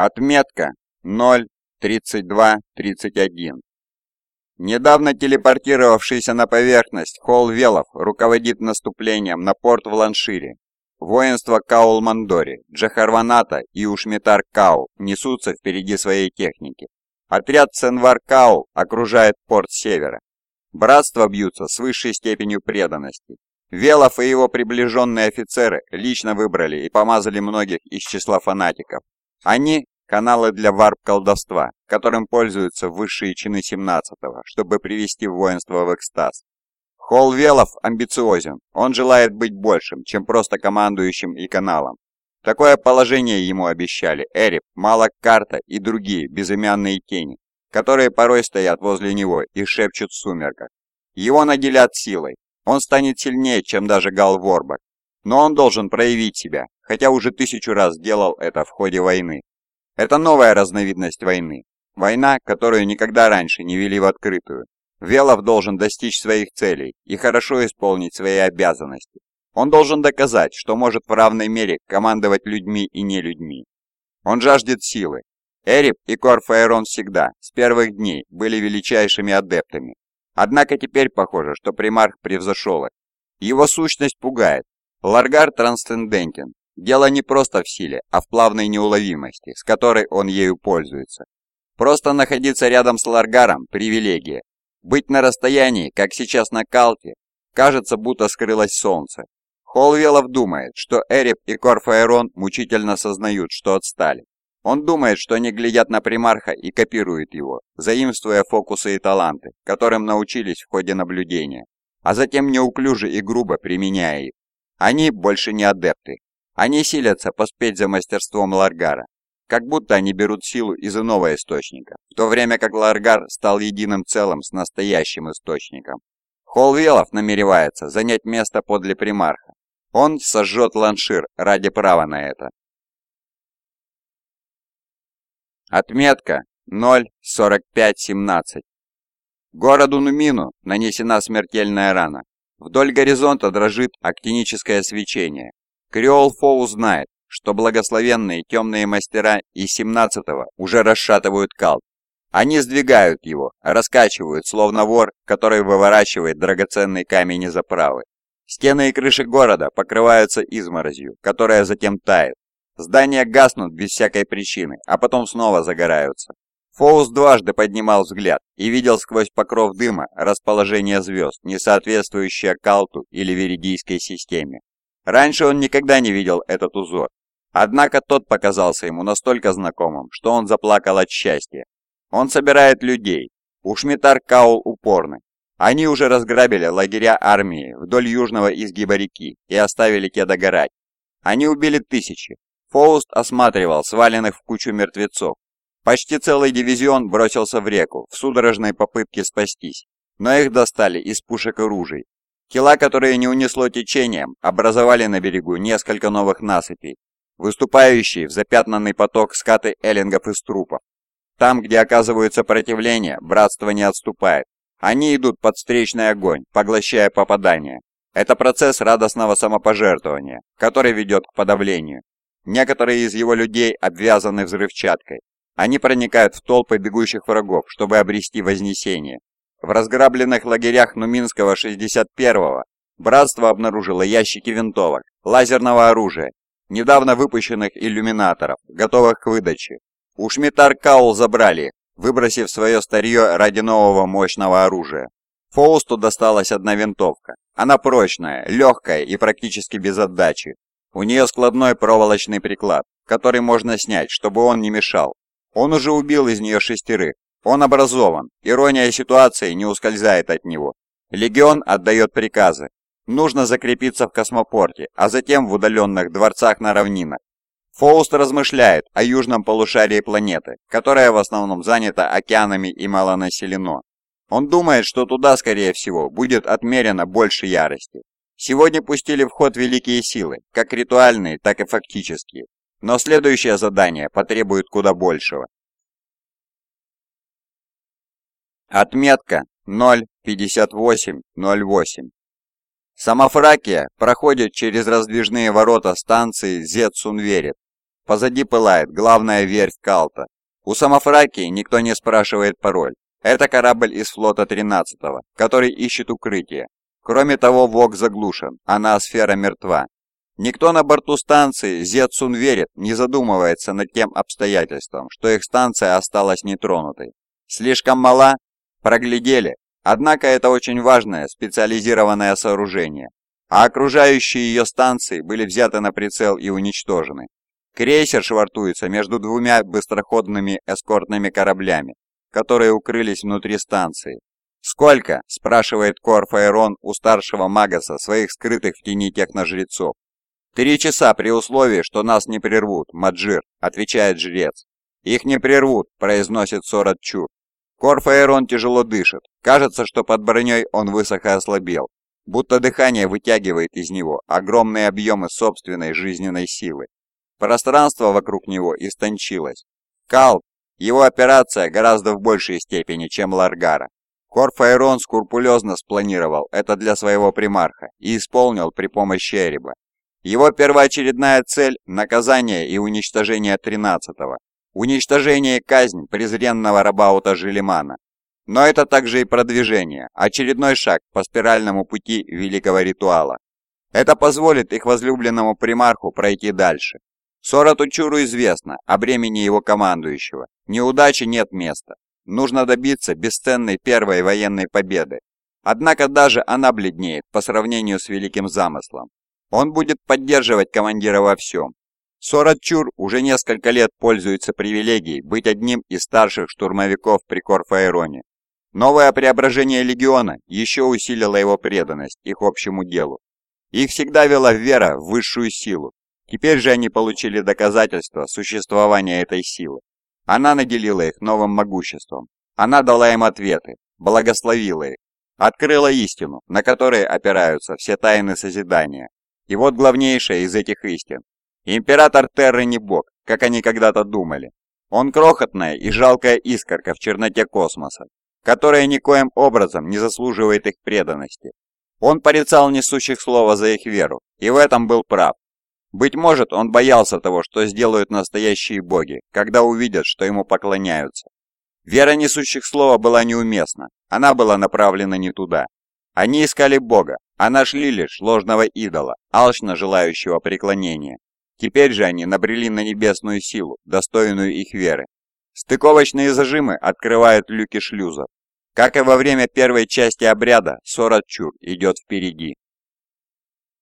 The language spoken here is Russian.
Отметка 0.32.31. Недавно телепортировавшийся на поверхность Холл Велов руководит наступлением на порт в Ланшире. Воинство Каул-Мандори, Джахарваната и Ушмитар Каул несутся впереди своей техники. Отряд Сенвар Каул окружает порт севера. Братства бьются с высшей степенью преданности. Велов и его приближенные офицеры лично выбрали и помазали многих из числа фанатиков, они – каналы для варп-колдовства, которым пользуются высшие чины 17-го, чтобы привести воинство в экстаз. Холл Велов амбициозен, он желает быть большим, чем просто командующим и каналом. Такое положение ему обещали Эрип, Малак Карта и другие безымянные тени, которые порой стоят возле него и шепчут в сумерках. Его наделят силой, он станет сильнее, чем даже Гал Ворбак, но он должен проявить себя, хотя уже тысячу раз делал это в ходе войны. Это новая разновидность войны. Война, которую никогда раньше не вели в открытую. Велов должен достичь своих целей и хорошо исполнить свои обязанности. Он должен доказать, что может в равной мере командовать людьми и не людьми. Он жаждет силы. Эрип и Корфаэрон всегда, с первых дней, были величайшими адептами. Однако теперь похоже, что примарх превзошел их. Его сущность пугает, Ларгар трансцендентен. Дело не просто в силе, а в плавной неуловимости, с которой он ею пользуется. Просто находиться рядом с Ларгаром – привилегия. Быть на расстоянии, как сейчас на Калте, кажется, будто скрылось солнце. Холвелов думает, что Эрип и Корфаэрон мучительно сознают, что отстали. Он думает, что они глядят на примарха и копируют его, заимствуя фокусы и таланты, которым научились в ходе наблюдения, а затем неуклюже и грубо применяя их. Они больше не адепты. Они силятся поспеть за мастерством Ларгара, как будто они берут силу из иного источника, в то время как Ларгар стал единым целым с настоящим источником. Холвелов намеревается занять место подле примарха. Он сожжет Ланшир ради права на это. Отметка 0.4517. Городу Нумину нанесена смертельная рана. Вдоль горизонта дрожит актиническое свечение. Креол Фоу знает, что благословенные темные мастера из 17-го уже расшатывают калт. Они сдвигают его, раскачивают, словно вор, который выворачивает драгоценный камень из оправы. Стены и крыши города покрываются изморозью, которая затем тает. Здания гаснут без всякой причины, а потом снова загораются. Фоус дважды поднимал взгляд и видел сквозь покров дыма расположение звезд, не соответствующее Калту или Веридийской системе. Раньше он никогда не видел этот узор. Однако тот показался ему настолько знакомым, что он заплакал от счастья. Он собирает людей. Ушмитар Каул упорный. Они уже разграбили лагеря армии вдоль южного изгиба реки и оставили те догорать. Они убили тысячи. Фауст осматривал сваленных в кучу мертвецов, Почти целый дивизион бросился в реку в судорожной попытке спастись, но их достали из пушек и ружей. Тела, которые не унесло течением, образовали на берегу несколько новых насыпей, выступающие в запятнанный поток скаты эллингов из трупов. Там, где оказывают сопротивление, братство не отступает. Они идут под встречный огонь, поглощая попадания. Это процесс радостного самопожертвования, который ведет к подавлению. Некоторые из его людей обвязаны взрывчаткой, они проникают в толпы бегущих врагов, чтобы обрести вознесение. В разграбленных лагерях Нуминского 61-го братство обнаружило ящики винтовок, лазерного оружия, недавно выпущенных иллюминаторов, готовых к выдаче. У Шмитар Каул забрали выбросив свое старье ради нового мощного оружия. Фоусту досталась одна винтовка. Она прочная, легкая и практически без отдачи. У нее складной проволочный приклад, который можно снять, чтобы он не мешал. Он уже убил из нее шестерых. Он образован. Ирония ситуации не ускользает от него. Легион отдает приказы. Нужно закрепиться в космопорте, а затем в удаленных дворцах на равнинах. Фауст размышляет о южном полушарии планеты, которая в основном занята океанами и малонаселено. Он думает, что туда, скорее всего, будет отмерено больше ярости. Сегодня пустили в ход великие силы, как ритуальные, так и фактические. Но следующее задание потребует куда большего. Отметка 05808. Самофракия проходит через раздвижные ворота станции Зетсунверет. Позади пылает главная верфь Калта. У Самофракии никто не спрашивает пароль. Это корабль из флота 13-го, который ищет укрытие. Кроме того, ВОК заглушен, а ноосфера мертва. Никто на борту станции Зетсун верит, не задумывается над тем обстоятельством, что их станция осталась нетронутой. Слишком мала? Проглядели. Однако это очень важное специализированное сооружение, а окружающие ее станции были взяты на прицел и уничтожены. Крейсер швартуется между двумя быстроходными эскортными кораблями, которые укрылись внутри станции. «Сколько?» – спрашивает Корфаэрон у старшего Магаса своих скрытых в тени техножрецов. «Три часа при условии, что нас не прервут, Маджир», — отвечает жрец. «Их не прервут», — произносит Сорат Чур. Корфаэрон тяжело дышит. Кажется, что под броней он высоко ослабел, будто дыхание вытягивает из него огромные объемы собственной жизненной силы. Пространство вокруг него истончилось. Кал, его операция гораздо в большей степени, чем Ларгара. Корфаэрон скрупулезно спланировал это для своего примарха и исполнил при помощи Эриба. Его первоочередная цель – наказание и уничтожение 13-го. Уничтожение и казнь презренного рабаута Желимана. Но это также и продвижение, очередной шаг по спиральному пути великого ритуала. Это позволит их возлюбленному примарху пройти дальше. Сорату Чуру известно о бремени его командующего. Неудачи нет места. Нужно добиться бесценной первой военной победы. Однако даже она бледнеет по сравнению с великим замыслом. Он будет поддерживать командира во всем. Сорат Чур уже несколько лет пользуется привилегией быть одним из старших штурмовиков при Корфаэроне. Новое преображение легиона еще усилило его преданность их общему делу. Их всегда вела вера в высшую силу. Теперь же они получили доказательство существования этой силы. Она наделила их новым могуществом. Она дала им ответы, благословила их, открыла истину, на которой опираются все тайны созидания. И вот главнейшая из этих истин. Император Терры не бог, как они когда-то думали. Он крохотная и жалкая искорка в черноте космоса, которая никоим образом не заслуживает их преданности. Он порицал несущих слова за их веру, и в этом был прав. Быть может, он боялся того, что сделают настоящие боги, когда увидят, что ему поклоняются. Вера несущих слова была неуместна, она была направлена не туда. Они искали бога, а нашли лишь ложного идола, алчно желающего преклонения. Теперь же они набрели на небесную силу, достойную их веры. Стыковочные зажимы открывают люки шлюзов. Как и во время первой части обряда, Сорат Чур идет впереди.